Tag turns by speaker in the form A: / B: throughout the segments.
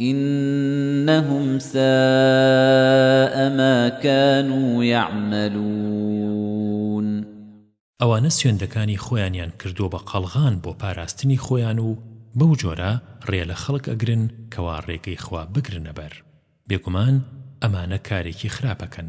A: إنهم ساء ما كانوا يعملون
B: ئەوانە سوێندەکانی خۆیانیان کردووە بە قەڵغان بۆ پاراستنی خۆیان و بەو جۆرە ڕێ لە خەڵک ئەگرن کەوا ڕێگەی خوا بگرنە بەر بێگومان ئەمانە کارێکی خراپەکەن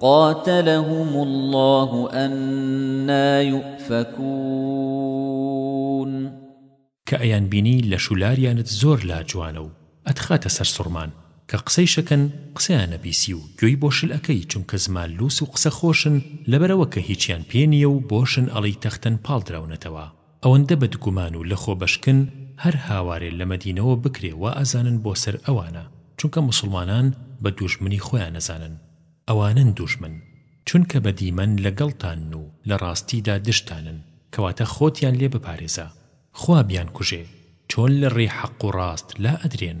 B: قاتلهم الله أنا يؤفكون کە ئەیان بینی لەش و لاریانت زۆر لا جوانە و ئەتخاتە سەر سوڕمان کە قسەیش ئەکەن قسەیان ئەبیسی و گوێی بۆ شل ئەکەی چونکە زمان لوس و قسە خۆشن لەبەر ئەوە کە هیچیان پێ نییە و بۆشن ئەڵێی تەختەن پاڵدراونەتەوە ئەوەندە بەدگومان و لەخۆ بەشکن هەر هاوارێ لە مەدینەوە بکرێ وا ئەزانن بۆ سەر ئەوانە چونکە موسڵمانان بە دوژمنی خۆیان ئەزانن ئەوانن دوژمن چونکە بە دیمەن لە گەڵتانن و لە ڕاستیدا دژتانن کەواتە خۆتیان لێ بپارێزە خوا بیانکوژێ چۆن لە ڕێی حەق و ڕاست لا ئەدرێن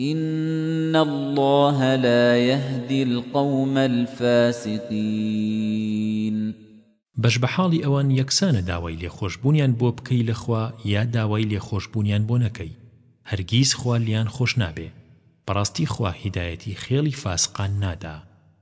A: إن الله لا يهدي القوم الفاسقين
B: بەش بە حاڵی ئەوان یەکسانە داوای لێخۆشبوونیان بۆ بکەی لە خوا یا داوای لێخۆشبوونیان بۆ نەکەی هەرگیز خوا لێیان خۆش نابێ بەڕاستی خوا هیدایەتی خێڵی فاسقان نادا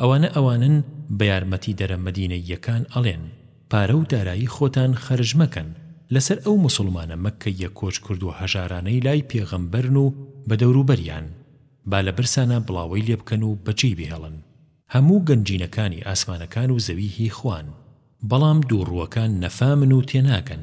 B: ئەوانە ئەوانەن بە یارمەتیدەرە مەدینەییەکان ئەڵێن، پارە و دارایی خۆتان خەرج مەکەن لەسەر ئەو موسڵمانە مەککەییە کۆچ کردووە هەژارانەی لای پێغەمبەرن و بە دەوروبەریان، با لە برسانا بڵاوەی لێ بکەن و بەجێی بهێڵن. هەموو گەنجینەکانی ئاسمانەکان و زەوی هی خوان، بەڵام دووڕووەکان نەفامن و تێناگەن.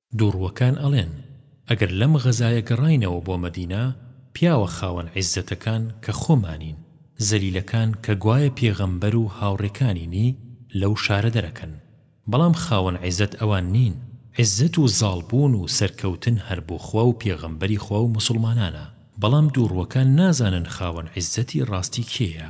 B: دوڕوەکان ئەڵێن، ئەگەر لەم غەزایە گەڕاینەوە بۆ مەدینە، پیاوە خاوەن عیززەتەکان کە خۆمانین، زەلیلەکان کە گوایە پێغەمبەر و هاوڕێکانینی لەو شارە دەرەکەن، بەڵام خاوەن عیززەت ئەوان نین، عیززەت و زاڵ بوون و سەرکەوتن هەر بۆ خوا و پێغەمبەری خوا و موسڵمانانە، بەڵام دوڕوەکان نازانن خاوەن عیززەتی ڕاستی کێیە.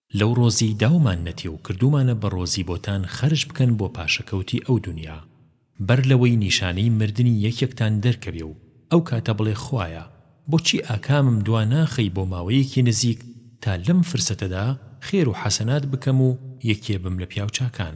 B: لەو ڕۆزی داومان نەتێ و کردوومانە بە ڕۆزی بۆتان خەرج بکەن بۆ پاشەکەوتی ئەو دونیا بەر لەوەی نیشانەی مردنی یەکێکتان دەرکەوێ و ئەو کاتە بڵێ خوایە بۆچی ئاکامم دوا ناخەی بۆ ماوەیەکی نزیک تا لەم فرسەتەدا خێر و حەسەنات بکەم و یەکێ بم لە پیاوچاکان.